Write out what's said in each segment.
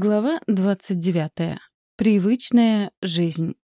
Глава 29. Привычная жизнь.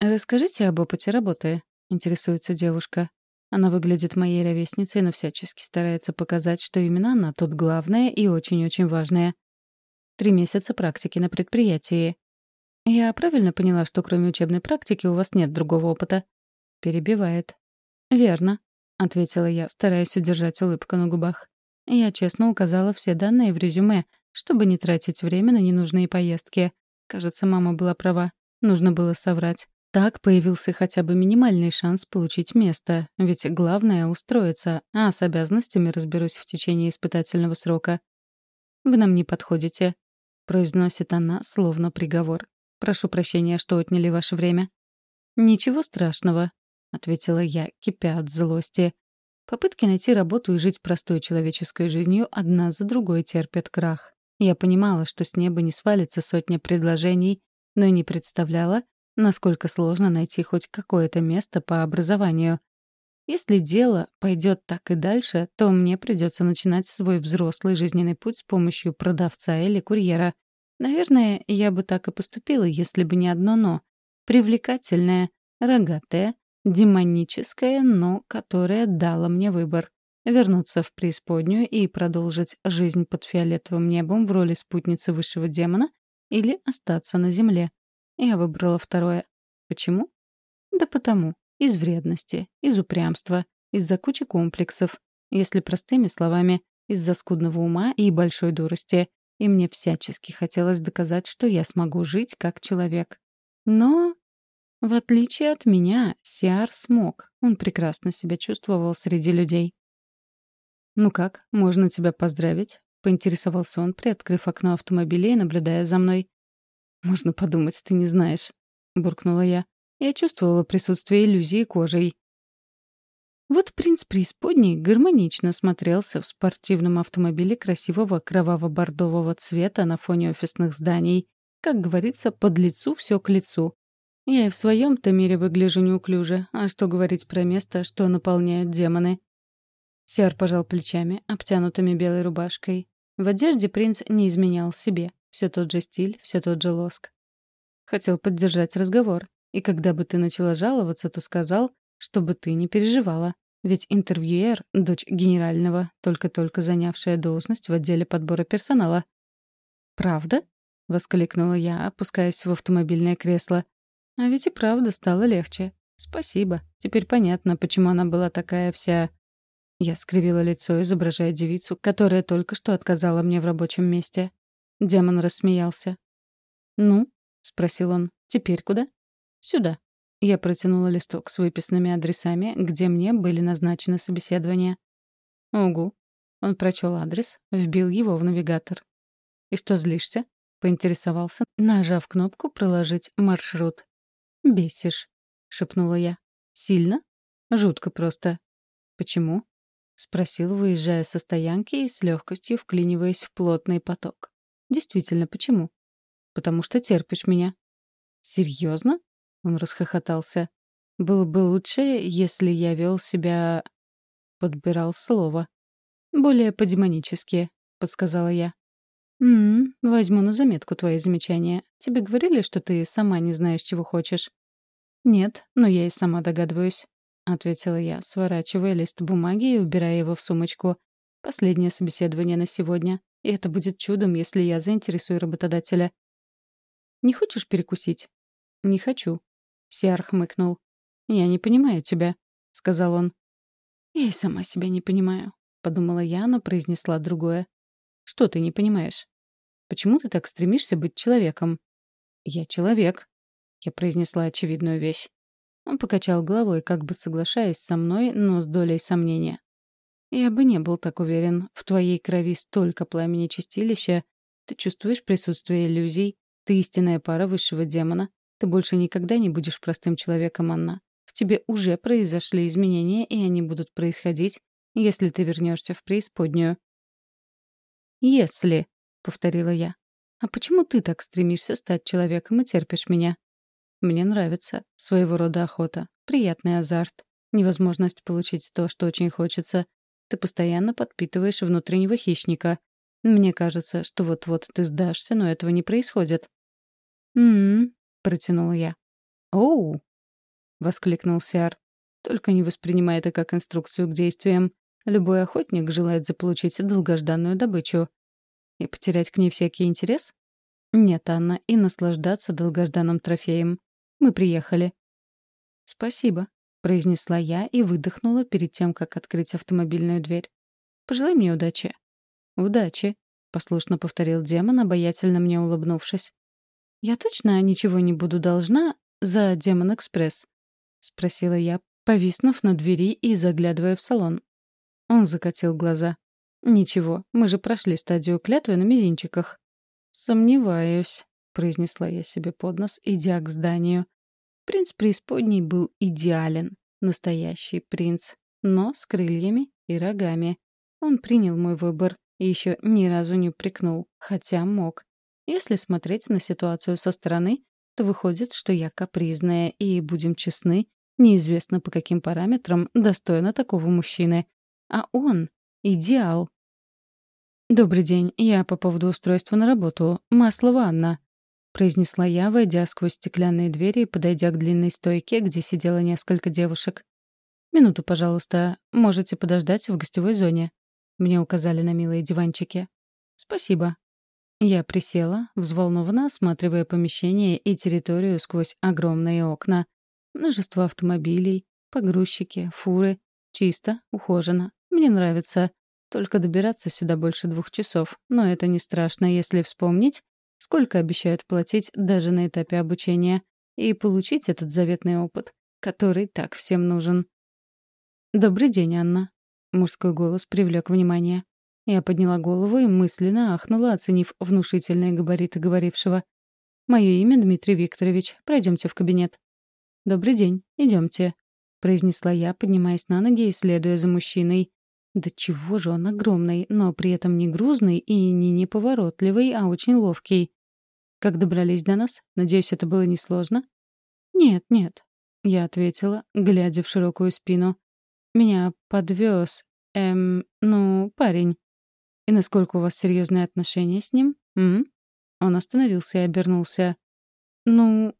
«Расскажите об опыте работы», — интересуется девушка. Она выглядит моей ровесницей, но всячески старается показать, что именно она тут главная и очень-очень важная. Три месяца практики на предприятии. «Я правильно поняла, что кроме учебной практики у вас нет другого опыта?» Перебивает. «Верно», — ответила я, стараясь удержать улыбку на губах. Я честно указала все данные в резюме — чтобы не тратить время на ненужные поездки. Кажется, мама была права. Нужно было соврать. Так появился хотя бы минимальный шанс получить место, ведь главное — устроиться, а с обязанностями разберусь в течение испытательного срока. «Вы нам не подходите», — произносит она, словно приговор. «Прошу прощения, что отняли ваше время». «Ничего страшного», — ответила я, кипя от злости. Попытки найти работу и жить простой человеческой жизнью одна за другой терпят крах. Я понимала, что с неба не свалится сотня предложений, но и не представляла, насколько сложно найти хоть какое-то место по образованию. Если дело пойдет так и дальше, то мне придется начинать свой взрослый жизненный путь с помощью продавца или курьера. Наверное, я бы так и поступила, если бы не одно «но». Привлекательное, рогатое, демоническое «но», которое дало мне выбор вернуться в преисподнюю и продолжить жизнь под фиолетовым небом в роли спутницы высшего демона или остаться на земле. Я выбрала второе. Почему? Да потому. Из вредности, из упрямства, из-за кучи комплексов. Если простыми словами, из-за скудного ума и большой дурости. И мне всячески хотелось доказать, что я смогу жить как человек. Но в отличие от меня, Сиар смог. Он прекрасно себя чувствовал среди людей. «Ну как, можно тебя поздравить?» — поинтересовался он, приоткрыв окно автомобиля и наблюдая за мной. «Можно подумать, ты не знаешь», — буркнула я. Я чувствовала присутствие иллюзии кожей. Вот принц преисподней гармонично смотрелся в спортивном автомобиле красивого кроваво-бордового цвета на фоне офисных зданий. Как говорится, под лицу все к лицу. Я и в своем-то мире выгляжу неуклюже, а что говорить про место, что наполняют демоны. Сиар пожал плечами, обтянутыми белой рубашкой. В одежде принц не изменял себе. Все тот же стиль, все тот же лоск. Хотел поддержать разговор. И когда бы ты начала жаловаться, то сказал, чтобы ты не переживала. Ведь интервьюер — дочь генерального, только-только занявшая должность в отделе подбора персонала. «Правда?» — воскликнула я, опускаясь в автомобильное кресло. «А ведь и правда стало легче. Спасибо. Теперь понятно, почему она была такая вся я скривила лицо, изображая девицу, которая только что отказала мне в рабочем месте. Демон рассмеялся. «Ну?» — спросил он. «Теперь куда?» «Сюда». Я протянула листок с выписанными адресами, где мне были назначены собеседования. «Угу». Он прочел адрес, вбил его в навигатор. «И что, злишься?» — поинтересовался, нажав кнопку «Проложить маршрут». «Бесишь», — шепнула я. «Сильно?» «Жутко просто». «Почему?» — спросил, выезжая со стоянки и с легкостью вклиниваясь в плотный поток. «Действительно, почему?» «Потому что терпишь меня». «Серьезно?» — он расхохотался. «Было бы лучше, если я вел себя...» Подбирал слово. «Более по-демонически», — подсказала я. «М-м, возьму на заметку твои замечания. Тебе говорили, что ты сама не знаешь, чего хочешь?» «Нет, но я и сама догадываюсь. — ответила я, сворачивая лист бумаги и убирая его в сумочку. «Последнее собеседование на сегодня. И это будет чудом, если я заинтересую работодателя». «Не хочешь перекусить?» «Не хочу», — Сиар хмыкнул. «Я не понимаю тебя», — сказал он. «Я и сама себя не понимаю», — подумала я, но произнесла другое. «Что ты не понимаешь? Почему ты так стремишься быть человеком?» «Я человек», — я произнесла очевидную вещь. Он покачал головой, как бы соглашаясь со мной, но с долей сомнения. «Я бы не был так уверен. В твоей крови столько пламени чистилища. Ты чувствуешь присутствие иллюзий. Ты истинная пара высшего демона. Ты больше никогда не будешь простым человеком, Анна. В тебе уже произошли изменения, и они будут происходить, если ты вернешься в преисподнюю». «Если», — повторила я. «А почему ты так стремишься стать человеком и терпишь меня?» Мне нравится. Своего рода охота. Приятный азарт. Невозможность получить то, что очень хочется. Ты постоянно подпитываешь внутреннего хищника. Мне кажется, что вот-вот ты сдашься, но этого не происходит». «М-м-м», протянул я. «Оу!» — воскликнул Сиар. «Только не воспринимай это как инструкцию к действиям. Любой охотник желает заполучить долгожданную добычу. И потерять к ней всякий интерес? Нет, Анна, и наслаждаться долгожданным трофеем. Мы приехали». «Спасибо», — произнесла я и выдохнула перед тем, как открыть автомобильную дверь. «Пожелай мне удачи». «Удачи», — послушно повторил демон, обаятельно мне улыбнувшись. «Я точно ничего не буду должна за Демон Экспресс?» — спросила я, повиснув на двери и заглядывая в салон. Он закатил глаза. «Ничего, мы же прошли стадию клятвы на мизинчиках». «Сомневаюсь», — произнесла я себе под нос, идя к зданию. Принц преисподней был идеален, настоящий принц, но с крыльями и рогами. Он принял мой выбор и еще ни разу не упрекнул, хотя мог. Если смотреть на ситуацию со стороны, то выходит, что я капризная, и, будем честны, неизвестно по каким параметрам достойна такого мужчины. А он — идеал. «Добрый день, я по поводу устройства на работу. Масло ванна», — произнесла я, войдя сквозь стеклянные двери и подойдя к длинной стойке, где сидело несколько девушек. «Минуту, пожалуйста. Можете подождать в гостевой зоне». Мне указали на милые диванчики. «Спасибо», я присела, взволнованно осматривая помещение и территорию сквозь огромные окна. Множество автомобилей, погрузчики, фуры. Чисто, ухожено. Мне нравится. Только добираться сюда больше двух часов. Но это не страшно, если вспомнить, сколько обещают платить даже на этапе обучения, и получить этот заветный опыт, который так всем нужен. «Добрый день, Анна». Мужской голос привлек внимание. Я подняла голову и мысленно ахнула, оценив внушительные габариты говорившего. «Мое имя Дмитрий Викторович. Пройдемте в кабинет». «Добрый день. Идемте», — произнесла я, поднимаясь на ноги и следуя за мужчиной. Да чего же он огромный, но при этом не грузный и не неповоротливый, а очень ловкий. Как добрались до нас? Надеюсь, это было несложно? Нет, нет, я ответила, глядя в широкую спину. Меня подвез, эм, ну, парень. И насколько у вас серьезные отношения с ним? М? Он остановился и обернулся. Ну,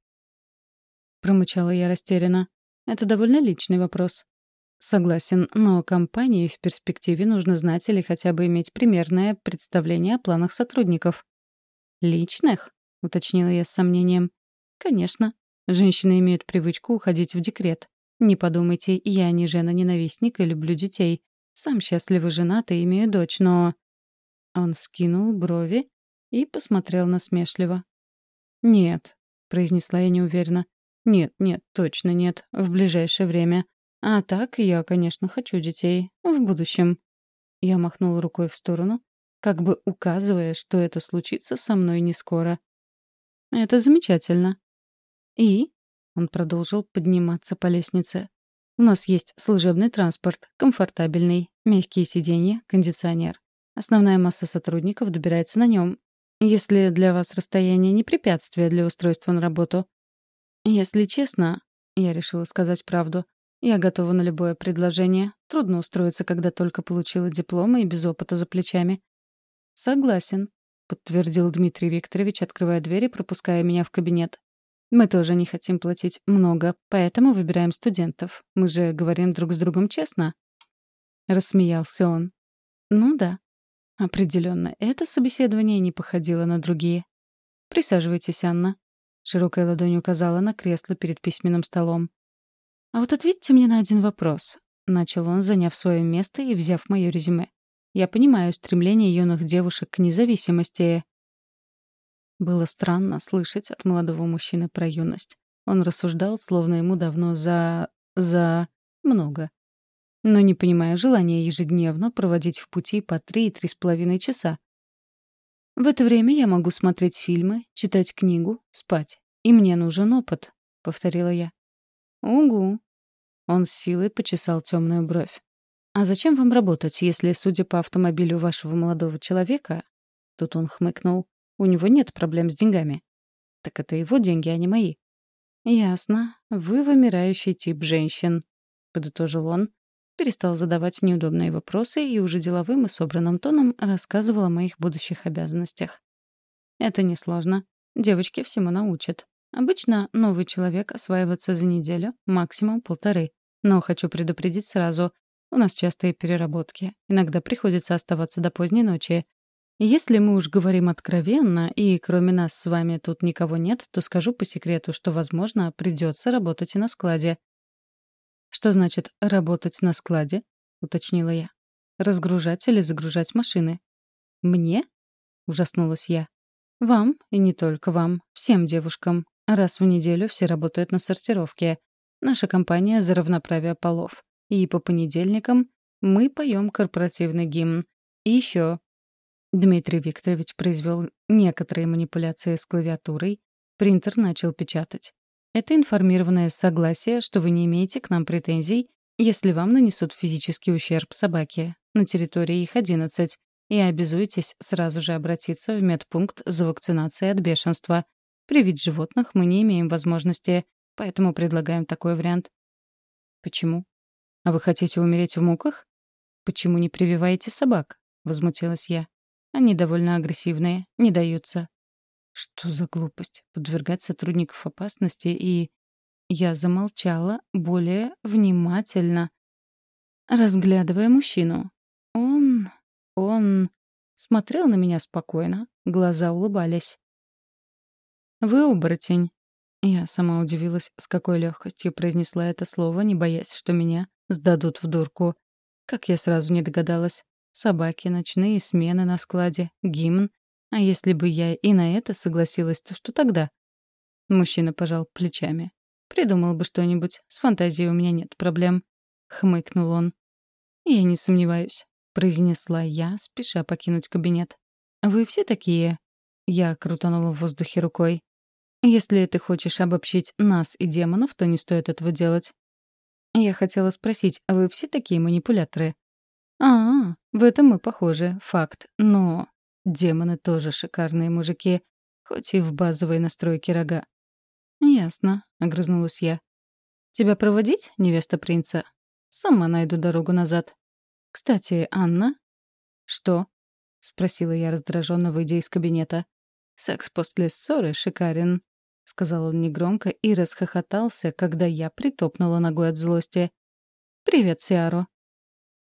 промычала я растерянно. Это довольно личный вопрос. Согласен, но компании в перспективе нужно знать или хотя бы иметь примерное представление о планах сотрудников. «Личных?» — уточнила я с сомнением. «Конечно. Женщины имеют привычку уходить в декрет. Не подумайте, я не жена-ненавистник и люблю детей. Сам счастливо женат и имею дочь, но...» Он вскинул брови и посмотрел насмешливо. «Нет», — произнесла я неуверенно. «Нет, нет, точно нет. В ближайшее время. А так, я, конечно, хочу детей. В будущем». Я махнула рукой в сторону, как бы указывая, что это случится со мной не скоро. «Это замечательно». «И?» — он продолжил подниматься по лестнице. «У нас есть служебный транспорт, комфортабельный, мягкие сиденья, кондиционер. Основная масса сотрудников добирается на нем. Если для вас расстояние не препятствие для устройства на работу. Если честно, я решила сказать правду. Я готова на любое предложение. Трудно устроиться, когда только получила диплом и без опыта за плечами. Согласен, подтвердил Дмитрий Викторович, открывая дверь и пропуская меня в кабинет. Мы тоже не хотим платить много, поэтому выбираем студентов. Мы же говорим друг с другом честно. Рассмеялся он. Ну да, Определенно, это собеседование не походило на другие. «Присаживайтесь, Анна». Широкая ладонь указала на кресло перед письменным столом. «А вот ответьте мне на один вопрос», — начал он, заняв свое место и взяв мое резюме. «Я понимаю стремление юных девушек к независимости». Было странно слышать от молодого мужчины про юность. Он рассуждал, словно ему давно за... за... много но не понимая желания ежедневно проводить в пути по три и три с половиной часа. В это время я могу смотреть фильмы, читать книгу, спать. И мне нужен опыт, — повторила я. Угу. Он с силой почесал темную бровь. А зачем вам работать, если, судя по автомобилю вашего молодого человека, тут он хмыкнул, у него нет проблем с деньгами? Так это его деньги, а не мои. Ясно. Вы вымирающий тип женщин, — подытожил он, перестал задавать неудобные вопросы и уже деловым и собранным тоном рассказывал о моих будущих обязанностях. Это несложно. Девочки всему научат. Обычно новый человек осваивается за неделю, максимум полторы. Но хочу предупредить сразу. У нас частые переработки. Иногда приходится оставаться до поздней ночи. Если мы уж говорим откровенно, и кроме нас с вами тут никого нет, то скажу по секрету, что, возможно, придется работать и на складе. «Что значит «работать на складе»?» — уточнила я. «Разгружать или загружать машины?» «Мне?» — ужаснулась я. «Вам, и не только вам, всем девушкам. Раз в неделю все работают на сортировке. Наша компания за равноправие полов. И по понедельникам мы поем корпоративный гимн. И еще. Дмитрий Викторович произвел некоторые манипуляции с клавиатурой. Принтер начал печатать. Это информированное согласие, что вы не имеете к нам претензий, если вам нанесут физический ущерб собаке. На территории их 11. И обязуетесь сразу же обратиться в медпункт за вакцинацией от бешенства. Привить животных мы не имеем возможности, поэтому предлагаем такой вариант. Почему? А вы хотите умереть в муках? Почему не прививаете собак? Возмутилась я. Они довольно агрессивные, не даются. Что за глупость? Подвергать сотрудников опасности и... Я замолчала, более внимательно, разглядывая мужчину. Он... он... смотрел на меня спокойно, глаза улыбались. «Вы оборотень». Я сама удивилась, с какой легкостью произнесла это слово, не боясь, что меня сдадут в дурку. Как я сразу не догадалась. Собаки, ночные смены на складе, гимн а если бы я и на это согласилась, то что тогда? Мужчина пожал плечами. Придумал бы что-нибудь. С фантазией у меня нет проблем. Хмыкнул он. Я не сомневаюсь, произнесла я, спеша покинуть кабинет. Вы все такие? Я крутанула в воздухе рукой. Если ты хочешь обобщить нас и демонов, то не стоит этого делать. Я хотела спросить, а вы все такие манипуляторы? А, -а в этом мы похожи, факт. Но Демоны тоже шикарные мужики, хоть и в базовой настройке рога. «Ясно», — огрызнулась я. «Тебя проводить, невеста принца? Сама найду дорогу назад. Кстати, Анна...» «Что?» — спросила я раздраженно, выйдя из кабинета. «Секс после ссоры шикарен», — сказал он негромко и расхохотался, когда я притопнула ногой от злости. «Привет, Сиаро».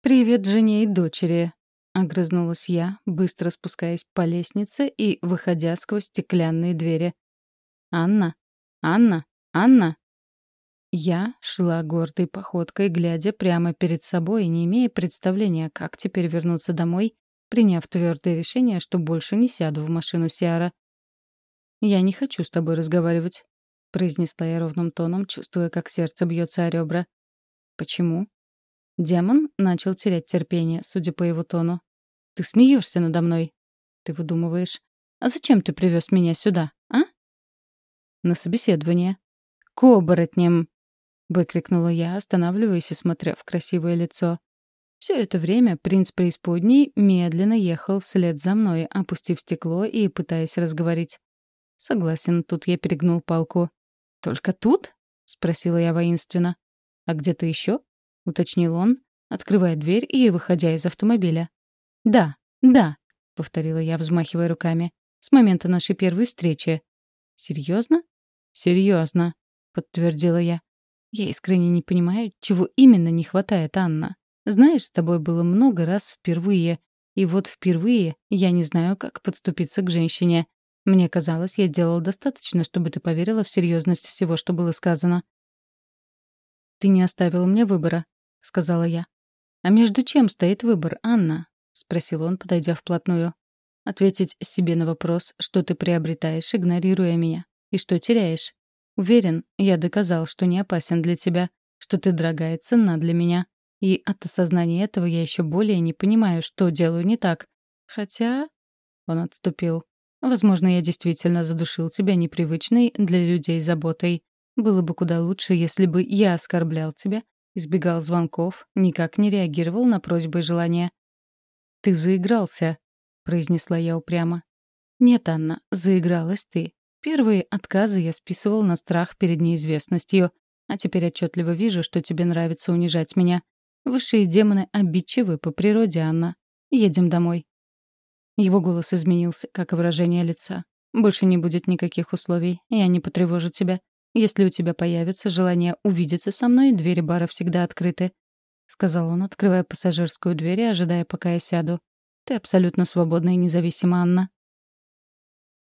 «Привет жене и дочери», — огрызнулась я, быстро спускаясь по лестнице и выходя сквозь стеклянные двери. «Анна! Анна! Анна!» Я шла гордой походкой, глядя прямо перед собой и не имея представления, как теперь вернуться домой, приняв твердое решение, что больше не сяду в машину Сиара. «Я не хочу с тобой разговаривать», — произнесла я ровным тоном, чувствуя, как сердце бьется о ребра. «Почему?» Демон начал терять терпение, судя по его тону. «Ты смеешься надо мной?» «Ты выдумываешь. А зачем ты привез меня сюда, а?» «На собеседование». «К оборотням!» — выкрикнула я, останавливаясь и смотря в красивое лицо. Все это время принц преисподней медленно ехал вслед за мной, опустив стекло и пытаясь разговорить. Согласен, тут я перегнул палку. «Только тут?» — спросила я воинственно. «А где-то еще?» — уточнил он, открывая дверь и выходя из автомобиля. «Да, да», — повторила я, взмахивая руками. «С момента нашей первой встречи». «Серьезно?» «Серьезно», — подтвердила я. «Я искренне не понимаю, чего именно не хватает, Анна. Знаешь, с тобой было много раз впервые. И вот впервые я не знаю, как подступиться к женщине. Мне казалось, я сделала достаточно, чтобы ты поверила в серьезность всего, что было сказано. «Ты не оставила мне выбора», — сказала я. «А между чем стоит выбор, Анна?» — спросил он, подойдя вплотную. «Ответить себе на вопрос, что ты приобретаешь, игнорируя меня, и что теряешь. Уверен, я доказал, что не опасен для тебя, что ты дорогая цена для меня. И от осознания этого я еще более не понимаю, что делаю не так. Хотя...» Он отступил. «Возможно, я действительно задушил тебя непривычной для людей заботой. Было бы куда лучше, если бы я оскорблял тебя, избегал звонков, никак не реагировал на просьбы и желания. «Ты заигрался», — произнесла я упрямо. «Нет, Анна, заигралась ты. Первые отказы я списывал на страх перед неизвестностью, а теперь отчетливо вижу, что тебе нравится унижать меня. Высшие демоны обидчивы по природе, Анна. Едем домой». Его голос изменился, как и выражение лица. «Больше не будет никаких условий. Я не потревожу тебя. Если у тебя появится желание увидеться со мной, двери бара всегда открыты», — сказал он, открывая пассажирскую дверь и ожидая, пока я сяду. «Ты абсолютно свободна и независима, Анна».